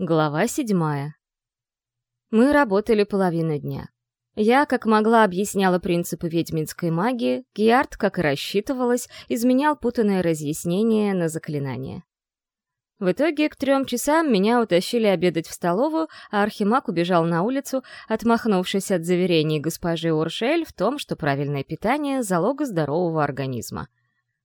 Глава седьмая. Мы работали половину дня. Я, как могла, объясняла принципы ведьминской магии, Гиард, как и рассчитывалось, изменял путанное разъяснение на заклинание. В итоге к трем часам меня утащили обедать в столовую, а Архимаг убежал на улицу, отмахнувшись от заверений госпожи Уршель в том, что правильное питание — залог здорового организма.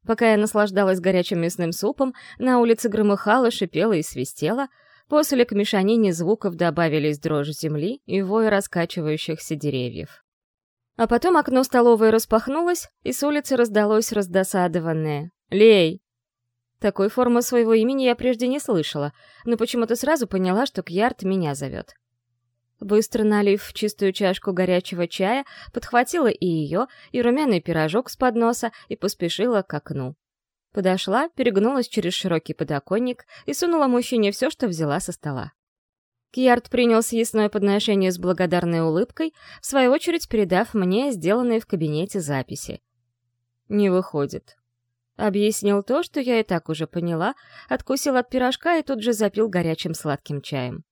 Пока я наслаждалась горячим мясным супом, на улице громыхало, шипело и свистело — После к мешанине звуков добавились дрожь земли и вой раскачивающихся деревьев. А потом окно столовой распахнулось, и с улицы раздалось раздосадованное «Лей!». Такой формы своего имени я прежде не слышала, но почему-то сразу поняла, что Кьярд меня зовет. Быстро налив в чистую чашку горячего чая, подхватила и ее, и румяный пирожок с подноса и поспешила к окну. Подошла, перегнулась через широкий подоконник и сунула мужчине все, что взяла со стола. Кьярд принял съестное подношение с благодарной улыбкой, в свою очередь передав мне сделанные в кабинете записи. «Не выходит». Объяснил то, что я и так уже поняла, откусил от пирожка и тут же запил горячим сладким чаем.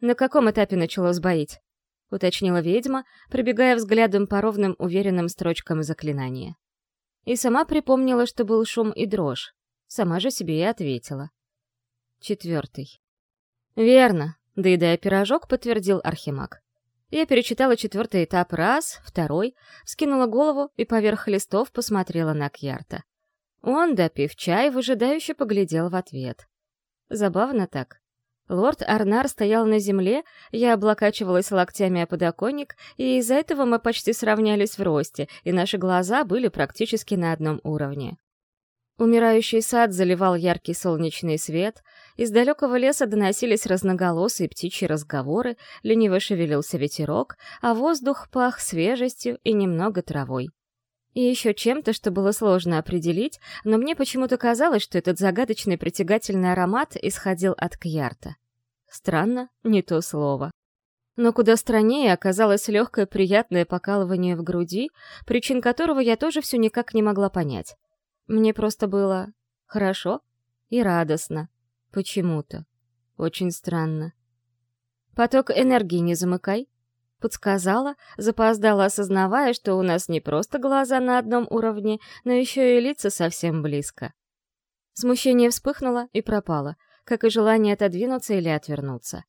«На каком этапе начало сбоить?» — уточнила ведьма, пробегая взглядом по ровным уверенным строчкам заклинания. И сама припомнила, что был шум и дрожь. Сама же себе и ответила. Четвертый. «Верно», — доедая пирожок, подтвердил Архимаг. Я перечитала четвертый этап раз, второй, вскинула голову и поверх листов посмотрела на Кьярта. Он, допив чай, выжидающе поглядел в ответ. Забавно так. Лорд Арнар стоял на земле, я облокачивалась локтями о подоконник, и из-за этого мы почти сравнялись в росте, и наши глаза были практически на одном уровне. Умирающий сад заливал яркий солнечный свет, из далекого леса доносились разноголосые птичьи разговоры, лениво шевелился ветерок, а воздух пах свежестью и немного травой. И еще чем-то, что было сложно определить, но мне почему-то казалось, что этот загадочный притягательный аромат исходил от Кьярта. Странно, не то слово. Но куда страннее оказалось легкое приятное покалывание в груди, причин которого я тоже все никак не могла понять. Мне просто было хорошо и радостно. Почему-то. Очень странно. Поток энергии не замыкай, Подсказала, запоздала, осознавая, что у нас не просто глаза на одном уровне, но еще и лица совсем близко. Смущение вспыхнуло и пропало, как и желание отодвинуться или отвернуться.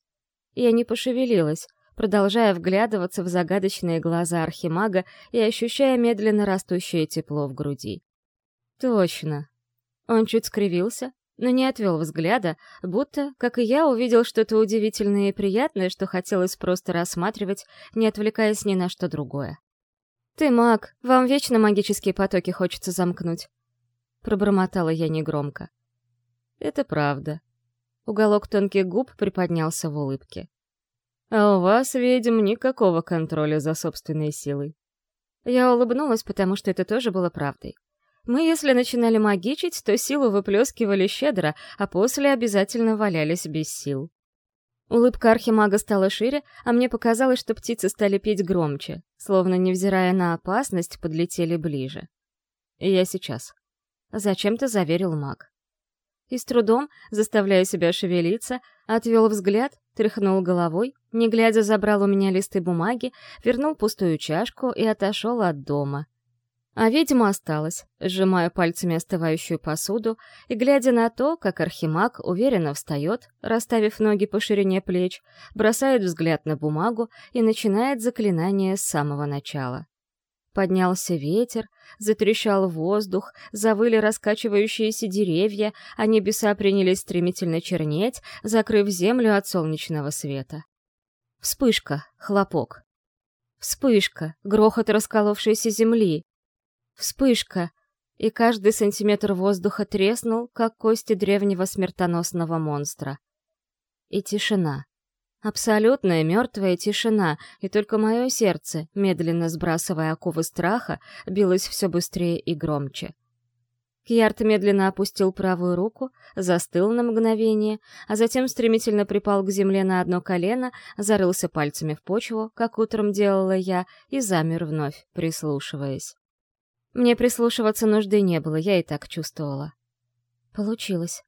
Я не пошевелилась, продолжая вглядываться в загадочные глаза Архимага и ощущая медленно растущее тепло в груди. Точно. Он чуть скривился, но не отвел взгляда, будто, как и я, увидел что-то удивительное и приятное, что хотелось просто рассматривать, не отвлекаясь ни на что другое. «Ты маг, вам вечно магические потоки хочется замкнуть», — пробормотала я негромко. «Это правда». Уголок тонких губ приподнялся в улыбке. «А у вас, ведьм, никакого контроля за собственной силой». Я улыбнулась, потому что это тоже было правдой. Мы, если начинали магичить, то силу выплескивали щедро, а после обязательно валялись без сил. Улыбка архимага стала шире, а мне показалось, что птицы стали петь громче, словно, невзирая на опасность, подлетели ближе. И я сейчас. Зачем-то заверил маг. И с трудом, заставляя себя шевелиться, отвел взгляд, тряхнул головой, не глядя забрал у меня листы бумаги, вернул пустую чашку и отошел от дома, а ведьма осталась, сжимая пальцами остывающую посуду и глядя на то, как архимаг уверенно встает, расставив ноги по ширине плеч, бросает взгляд на бумагу и начинает заклинание с самого начала. Поднялся ветер, затрещал воздух, завыли раскачивающиеся деревья, а небеса принялись стремительно чернеть, закрыв землю от солнечного света. Вспышка, хлопок. Вспышка, грохот расколовшейся земли, Вспышка, и каждый сантиметр воздуха треснул, как кости древнего смертоносного монстра. И тишина. Абсолютная мертвая тишина, и только мое сердце, медленно сбрасывая оковы страха, билось все быстрее и громче. Кьярд медленно опустил правую руку, застыл на мгновение, а затем стремительно припал к земле на одно колено, зарылся пальцами в почву, как утром делала я, и замер вновь, прислушиваясь. Мне прислушиваться нужды не было, я и так чувствовала. Получилось.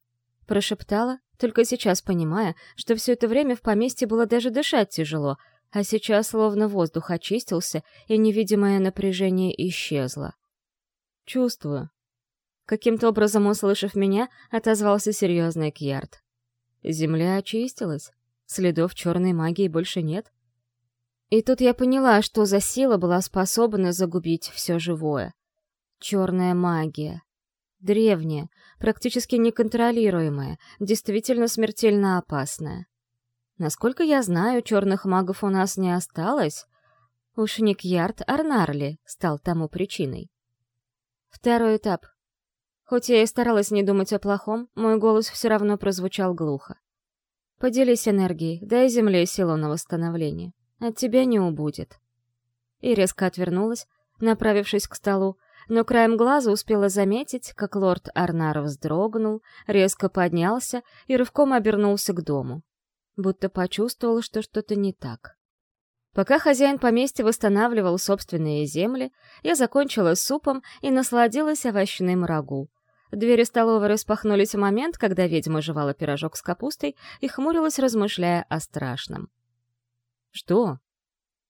Прошептала, только сейчас понимая, что все это время в поместье было даже дышать тяжело, а сейчас словно воздух очистился, и невидимое напряжение исчезло. «Чувствую». Каким-то образом, услышав меня, отозвался серьезный Кьярд. Земля очистилась, следов черной магии больше нет. И тут я поняла, что за сила была способна загубить все живое. Черная магия. Древняя, практически неконтролируемая, действительно смертельно опасная. Насколько я знаю, черных магов у нас не осталось. Уж не Кьярд Арнарли стал тому причиной. Второй этап. Хоть я и старалась не думать о плохом, мой голос все равно прозвучал глухо. Поделись энергией, дай земле силу на восстановление. От тебя не убудет. И резко отвернулась, направившись к столу, но краем глаза успела заметить, как лорд Арнар вздрогнул, резко поднялся и рывком обернулся к дому. Будто почувствовал, что что-то не так. Пока хозяин поместья восстанавливал собственные земли, я закончила супом и насладилась овощным рагу. Двери столовой распахнулись в момент, когда ведьма жевала пирожок с капустой и хмурилась, размышляя о страшном. «Что?»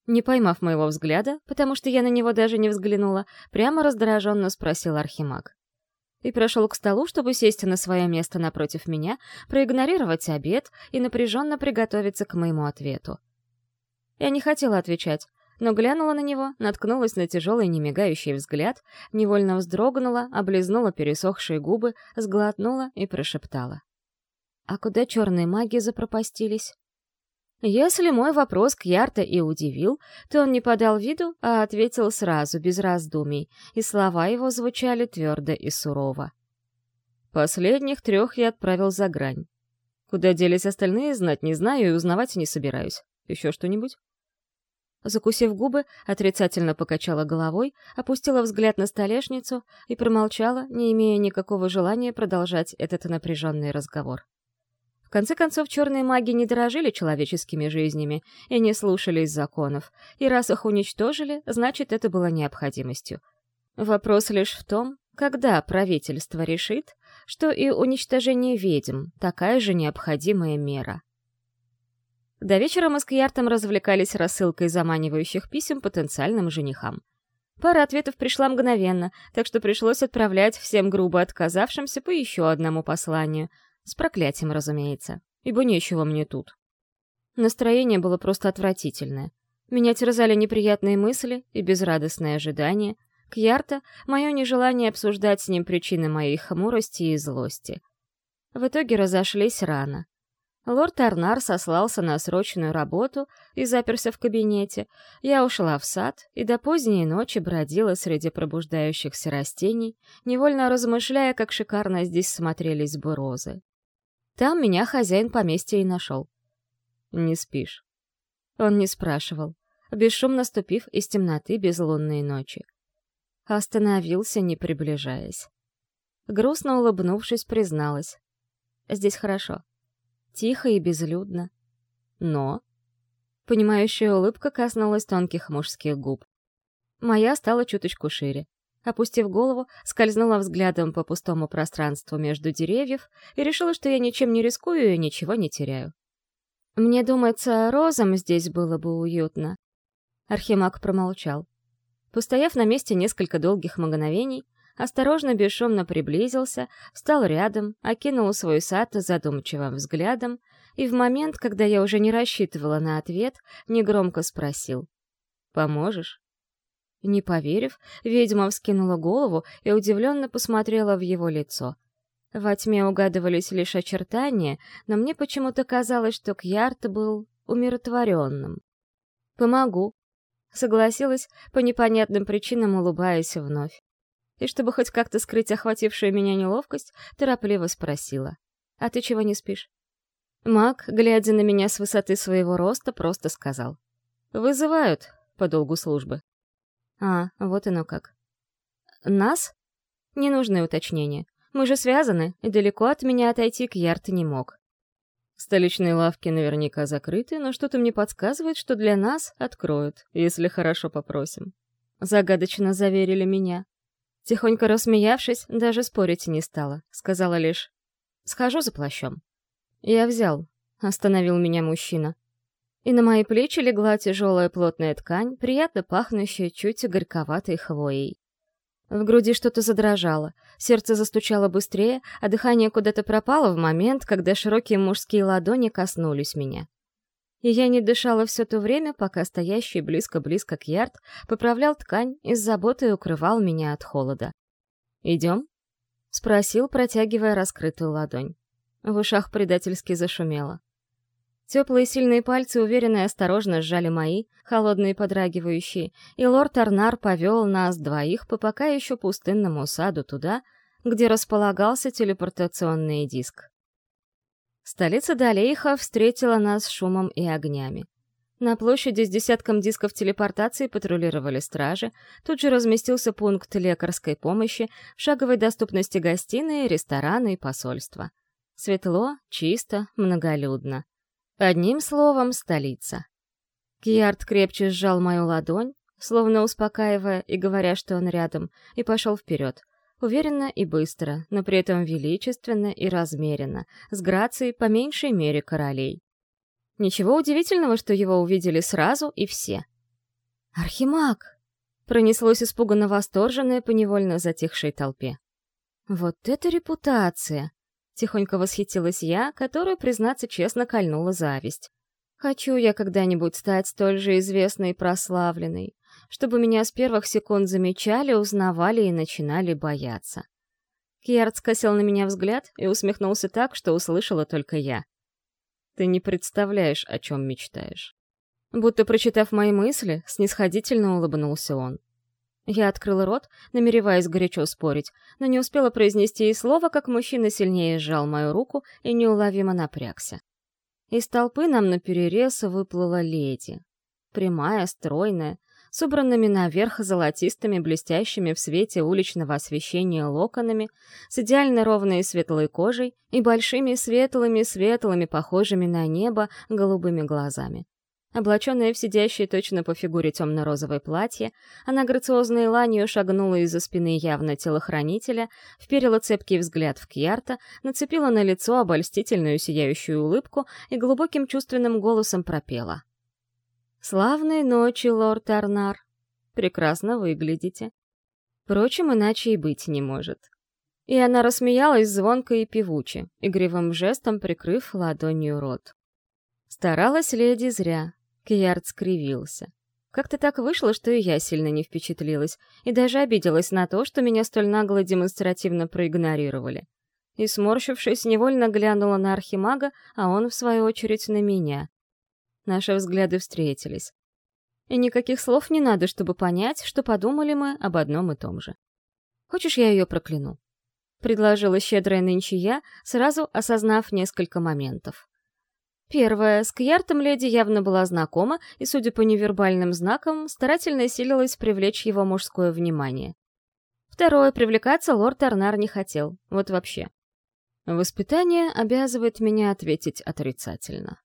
Не поймав моего взгляда, потому что я на него даже не взглянула, прямо раздраженно спросил Архимаг. И прошел к столу, чтобы сесть на свое место напротив меня, проигнорировать обед и напряженно приготовиться к моему ответу. Я не хотела отвечать, но глянула на него, наткнулась на тяжелый немигающий взгляд, невольно вздрогнула, облизнула пересохшие губы, сглотнула и прошептала. «А куда черные маги запропастились?» Если мой вопрос Кьярта и удивил, то он не подал виду, а ответил сразу, без раздумий, и слова его звучали твердо и сурово. Последних трех я отправил за грань. Куда делись остальные, знать не знаю и узнавать не собираюсь. Еще что-нибудь? Закусив губы, отрицательно покачала головой, опустила взгляд на столешницу и промолчала, не имея никакого желания продолжать этот напряженный разговор. В конце концов, черные маги не дорожили человеческими жизнями и не слушались законов, и раз их уничтожили, значит, это было необходимостью. Вопрос лишь в том, когда правительство решит, что и уничтожение ведьм — такая же необходимая мера. До вечера мы с Кьяртом развлекались рассылкой заманивающих писем потенциальным женихам. Пара ответов пришла мгновенно, так что пришлось отправлять всем грубо отказавшимся по еще одному посланию — с проклятием, разумеется, ибо нечего мне тут. Настроение было просто отвратительное. Меня терзали неприятные мысли и безрадостное ожидание. Кьярта — мое нежелание обсуждать с ним причины моей хмурости и злости. В итоге разошлись рано. Лорд Арнар сослался на срочную работу и заперся в кабинете. Я ушла в сад и до поздней ночи бродила среди пробуждающихся растений, невольно размышляя, как шикарно здесь смотрелись бы розы. Там меня хозяин поместья и нашел. «Не спишь?» Он не спрашивал, бесшумно ступив из темноты безлунной ночи. Остановился, не приближаясь. Грустно улыбнувшись, призналась. «Здесь хорошо. Тихо и безлюдно. Но...» Понимающая улыбка коснулась тонких мужских губ. Моя стала чуточку шире. Опустив голову, скользнула взглядом по пустому пространству между деревьев и решила, что я ничем не рискую и ничего не теряю. «Мне думается, розам здесь было бы уютно». Архимаг промолчал. Постояв на месте несколько долгих мгновений, осторожно, бесшумно приблизился, встал рядом, окинул свой сад задумчивым взглядом и в момент, когда я уже не рассчитывала на ответ, негромко спросил «Поможешь?» Не поверив, ведьма вскинула голову и удивленно посмотрела в его лицо. Во тьме угадывались лишь очертания, но мне почему-то казалось, что Кьярт был умиротворенным. «Помогу», — согласилась, по непонятным причинам улыбаясь вновь. И чтобы хоть как-то скрыть охватившую меня неловкость, торопливо спросила. «А ты чего не спишь?» Маг, глядя на меня с высоты своего роста, просто сказал. «Вызывают по долгу службы». А, вот оно как. Нас? Ненужное уточнение. Мы же связаны, и далеко от меня отойти к Ярт не мог. Столичные лавки наверняка закрыты, но что-то мне подсказывает, что для нас откроют, если хорошо попросим. Загадочно заверили меня. Тихонько рассмеявшись, даже спорить не стала. Сказала лишь «Схожу за плащом». «Я взял», — остановил меня мужчина. И на мои плечи легла тяжелая плотная ткань, приятно пахнущая чуть горьковатой хвоей. В груди что-то задрожало, сердце застучало быстрее, а дыхание куда-то пропало в момент, когда широкие мужские ладони коснулись меня. И я не дышала все то время, пока стоящий близко-близко к ярд поправлял ткань и с заботой укрывал меня от холода. «Идем?» — спросил, протягивая раскрытую ладонь. В ушах предательски зашумело. Теплые сильные пальцы уверенно и осторожно сжали мои, холодные подрагивающие, и лорд Арнар повел нас двоих по пока еще пустынному саду туда, где располагался телепортационный диск. Столица Далейха встретила нас шумом и огнями. На площади с десятком дисков телепортации патрулировали стражи, тут же разместился пункт лекарской помощи, в шаговой доступности гостиные, рестораны и посольства. Светло, чисто, многолюдно. Одним словом, столица. Кьярд крепче сжал мою ладонь, словно успокаивая и говоря, что он рядом, и пошел вперед. Уверенно и быстро, но при этом величественно и размеренно, с грацией по меньшей мере королей. Ничего удивительного, что его увидели сразу и все. «Архимаг!» — пронеслось испуганно восторженное по невольно затихшей толпе. «Вот это репутация!» Тихонько восхитилась я, которую, признаться честно, кольнула зависть. Хочу я когда-нибудь стать столь же известной и прославленной, чтобы меня с первых секунд замечали, узнавали и начинали бояться. Кьярд скосил на меня взгляд и усмехнулся так, что услышала только я. «Ты не представляешь, о чем мечтаешь». Будто прочитав мои мысли, снисходительно улыбнулся он. Я открыла рот, намереваясь горячо спорить, но не успела произнести и слова, как мужчина сильнее сжал мою руку и неуловимо напрягся. Из толпы нам наперерез выплыла леди. Прямая, стройная, с убранными наверх золотистыми, блестящими в свете уличного освещения локонами, с идеально ровной светлой кожей и большими светлыми-светлыми, похожими на небо, голубыми глазами. Облаченная в сидящее точно по фигуре темно-розовое платье, она грациозной ланью шагнула из-за спины явно телохранителя, вперила цепкий взгляд в Кьярта, нацепила на лицо обольстительную сияющую улыбку и глубоким чувственным голосом пропела. «Славной ночи, лорд Арнар! Прекрасно выглядите. Впрочем, иначе и быть не может». И она рассмеялась звонко и певуче, игривым жестом прикрыв ладонью рот. Старалась леди зря, Кьярд скривился. Как-то так вышло, что и я сильно не впечатлилась, и даже обиделась на то, что меня столь нагло демонстративно проигнорировали. И, сморщившись, невольно глянула на архимага, а он, в свою очередь, на меня. Наши взгляды встретились. И никаких слов не надо, чтобы понять, что подумали мы об одном и том же. «Хочешь, я ее прокляну?» — предложила щедрая нынче я, сразу осознав несколько моментов. Первое. С Кьяртом леди явно была знакома и, судя по невербальным знакам, старательно силилась привлечь его мужское внимание. Второе. Привлекаться лорд Арнар не хотел. Вот вообще. Воспитание обязывает меня ответить отрицательно.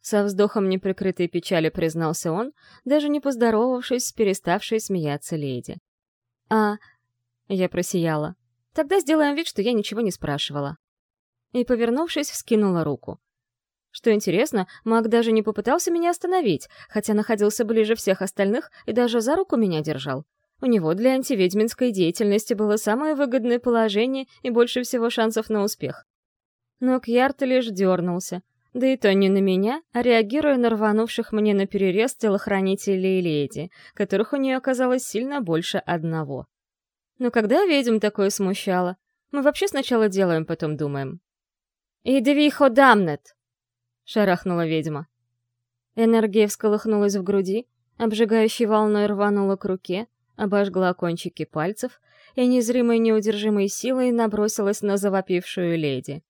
Со вздохом неприкрытой печали признался он, даже не поздоровавшись с переставшей смеяться леди. «А...» — я просияла. «Тогда сделаем вид, что я ничего не спрашивала». И, повернувшись, вскинула руку. Что интересно, маг даже не попытался меня остановить, хотя находился ближе всех остальных и даже за руку меня держал. У него для антиведьминской деятельности было самое выгодное положение и больше всего шансов на успех. Но Кьярт лишь дернулся, да и то не на меня, а реагируя на рванувших мне на перерез телохранителей и леди, которых у нее оказалось сильно больше одного. Но когда ведьм такое смущало? Мы вообще сначала делаем, потом думаем. «Идвихо дамнет!» Шарахнула ведьма. Энергия всколыхнулась в груди, обжигающей волной рванула к руке, обожгла кончики пальцев и незримой неудержимой силой набросилась на завопившую леди.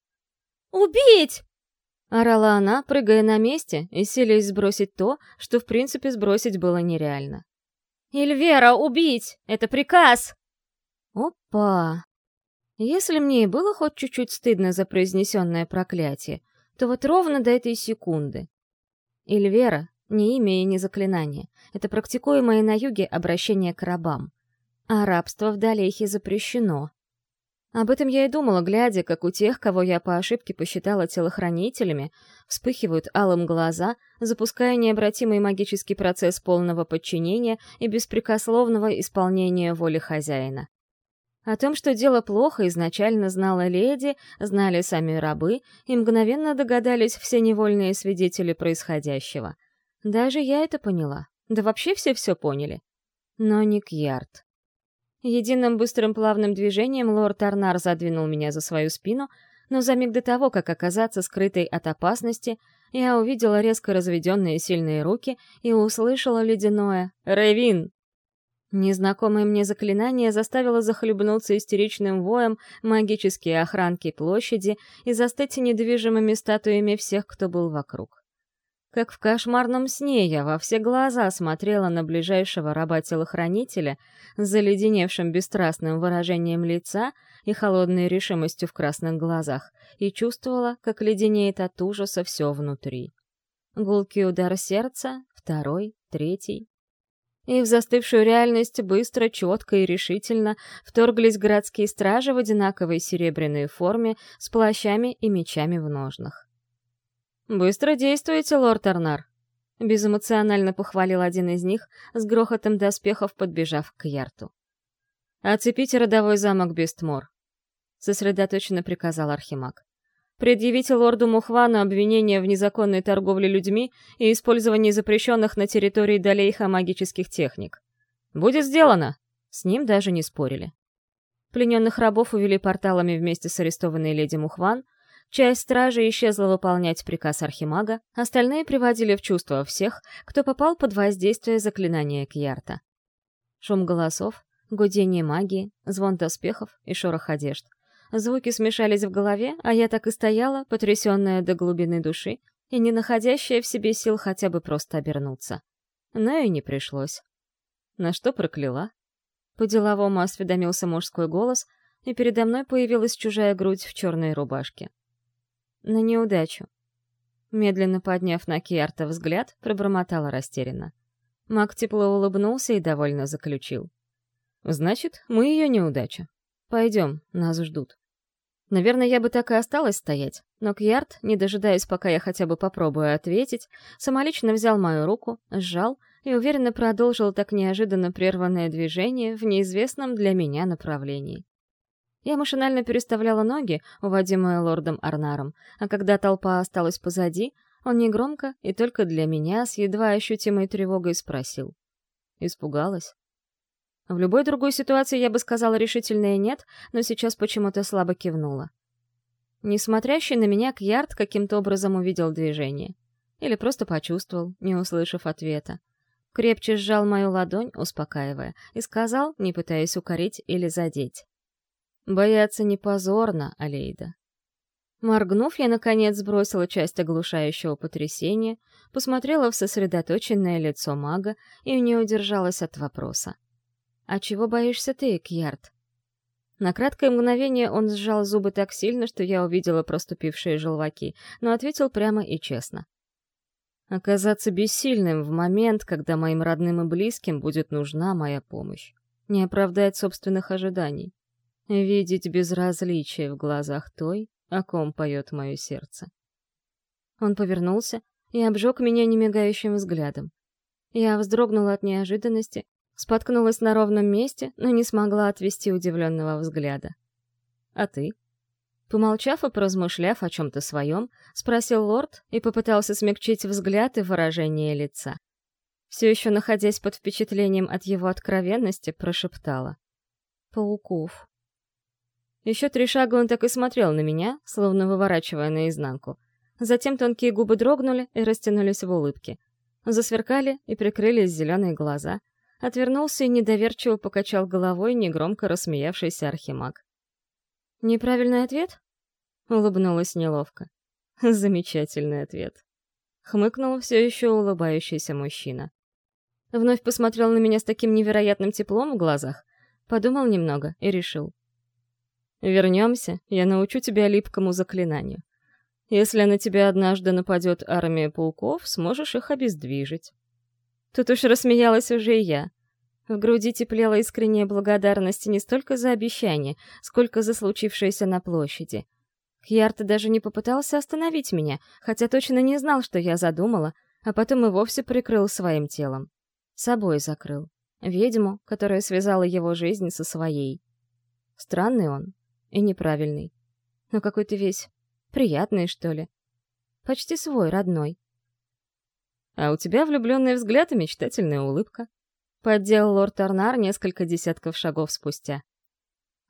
«Убить!» — орала она, прыгая на месте и силясь сбросить то, что в принципе сбросить было нереально. «Эльвера, убить! Это приказ!» «Опа!» Если мне и было хоть чуть-чуть стыдно за произнесенное проклятие, то вот ровно до этой секунды. Ильвера — не имя и не заклинание. Это практикуемое на юге обращение к рабам. А рабство в Далейхе запрещено. Об этом я и думала, глядя, как у тех, кого я по ошибке посчитала телохранителями, вспыхивают алым глаза, запуская необратимый магический процесс полного подчинения и беспрекословного исполнения воли хозяина. О том, что дело плохо, изначально знала леди, знали сами рабы и мгновенно догадались все невольные свидетели происходящего. Даже я это поняла. Да вообще все все поняли. Но не Кьярд. Единым быстрым плавным движением лорд Арнар задвинул меня за свою спину, но за миг до того, как оказаться скрытой от опасности, я увидела резко разведенные сильные руки и услышала ледяное «Ревин!». Незнакомое мне заклинание заставило захлебнуться истеричным воем магические охранки площади и застыть недвижимыми статуями всех, кто был вокруг. Как в кошмарном сне я во все глаза смотрела на ближайшего раба-телохранителя с заледеневшим бесстрастным выражением лица и холодной решимостью в красных глазах и чувствовала, как леденеет от ужаса все внутри. Гулкий удар сердца, второй, третий. И в застывшую реальность быстро, четко и решительно вторглись городские стражи в одинаковой серебряной форме с плащами и мечами в ножнах. «Быстро действуете, лорд Арнар!» Безэмоционально похвалил один из них, с грохотом доспехов подбежав к Ярту. «Оцепите родовой замок Бестмор», — сосредоточенно приказал Архимаг. «Предъявите лорду Мухвану обвинение в незаконной торговле людьми и использовании запрещенных на территории Далейха магических техник. Будет сделано!» С ним даже не спорили. Плененных рабов увели порталами вместе с арестованной леди Мухван — Часть стражи исчезла выполнять приказ Архимага, остальные приводили в чувство всех, кто попал под воздействие заклинания Кьярта. Шум голосов, гудение магии, звон доспехов и шорох одежд. Звуки смешались в голове, а я так и стояла, потрясенная до глубины души и не находящая в себе сил хотя бы просто обернуться. Но и не пришлось. На что прокляла? По-деловому осведомился мужской голос, и передо мной появилась чужая грудь в черной рубашке на неудачу. Медленно подняв на Киарта взгляд, пробормотала растерянно. Мак тепло улыбнулся и довольно заключил. «Значит, мы ее неудача. Пойдем, нас ждут». Наверное, я бы так и осталась стоять, но Кьярд, не дожидаясь, пока я хотя бы попробую ответить, самолично взял мою руку, сжал и уверенно продолжил так неожиданно прерванное движение в неизвестном для меня направлении. Я машинально переставляла ноги, уводимые лордом Арнаром, а когда толпа осталась позади, он негромко и только для меня с едва ощутимой тревогой спросил. Испугалась? В любой другой ситуации я бы сказала решительное «нет», но сейчас почему-то слабо кивнула. Несмотрящий на меня Кьярд каким-то образом увидел движение. Или просто почувствовал, не услышав ответа. Крепче сжал мою ладонь, успокаивая, и сказал, не пытаясь укорить или задеть. Бояться не позорно, Алейда. Моргнув, я, наконец, сбросила часть оглушающего потрясения, посмотрела в сосредоточенное лицо мага и не удержалась от вопроса. «А чего боишься ты, Кьярд?» На краткое мгновение он сжал зубы так сильно, что я увидела проступившие желваки, но ответил прямо и честно. «Оказаться бессильным в момент, когда моим родным и близким будет нужна моя помощь. Не оправдать собственных ожиданий. Видеть безразличие в глазах той, о ком поет мое сердце. Он повернулся и обжег меня немигающим взглядом. Я вздрогнула от неожиданности, споткнулась на ровном месте, но не смогла отвести удивленного взгляда. «А ты?» Помолчав и поразмышляв о чем-то своем, спросил лорд и попытался смягчить взгляд и выражение лица. Все еще находясь под впечатлением от его откровенности, прошептала. «Пауков». Еще три шага он так и смотрел на меня, словно выворачивая наизнанку. Затем тонкие губы дрогнули и растянулись в улыбке. Засверкали и прикрылись зеленые глаза. Отвернулся и недоверчиво покачал головой негромко рассмеявшийся архимаг. «Неправильный ответ?» — улыбнулась неловко. «Замечательный ответ», — хмыкнул все еще улыбающийся мужчина. Вновь посмотрел на меня с таким невероятным теплом в глазах, подумал немного и решил. Вернемся, я научу тебя липкому заклинанию. Если на тебя однажды нападет армия пауков, сможешь их обездвижить. Тут уж рассмеялась уже и я. В груди теплела искренняя благодарность не столько за обещание, сколько за случившееся на площади. Кьярт даже не попытался остановить меня, хотя точно не знал, что я задумала, а потом и вовсе прикрыл своим телом. Собой закрыл. Ведьму, которая связала его жизнь со своей. Странный он и неправильный. Но какой-то весь приятный, что ли. Почти свой, родной. «А у тебя влюбленный взгляд и мечтательная улыбка», — подделал лорд Арнар несколько десятков шагов спустя.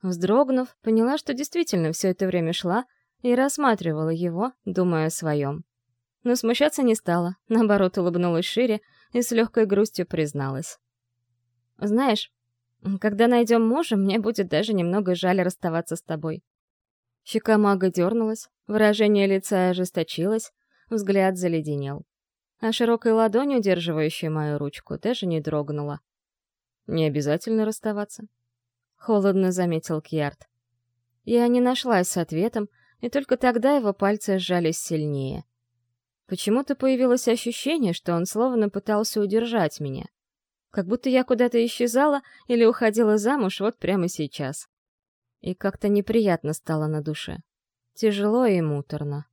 Вздрогнув, поняла, что действительно все это время шла и рассматривала его, думая о своем. Но смущаться не стала, наоборот, улыбнулась шире и с легкой грустью призналась. «Знаешь, когда найдем мужа, мне будет даже немного жаль расставаться с тобой». Щека мага дернулась, выражение лица ожесточилось, взгляд заледенел а широкой ладонь, удерживающей мою ручку, даже не дрогнула. «Не обязательно расставаться», — холодно заметил Кьярд. Я не нашлась с ответом, и только тогда его пальцы сжались сильнее. Почему-то появилось ощущение, что он словно пытался удержать меня. Как будто я куда-то исчезала или уходила замуж вот прямо сейчас. И как-то неприятно стало на душе. Тяжело и муторно.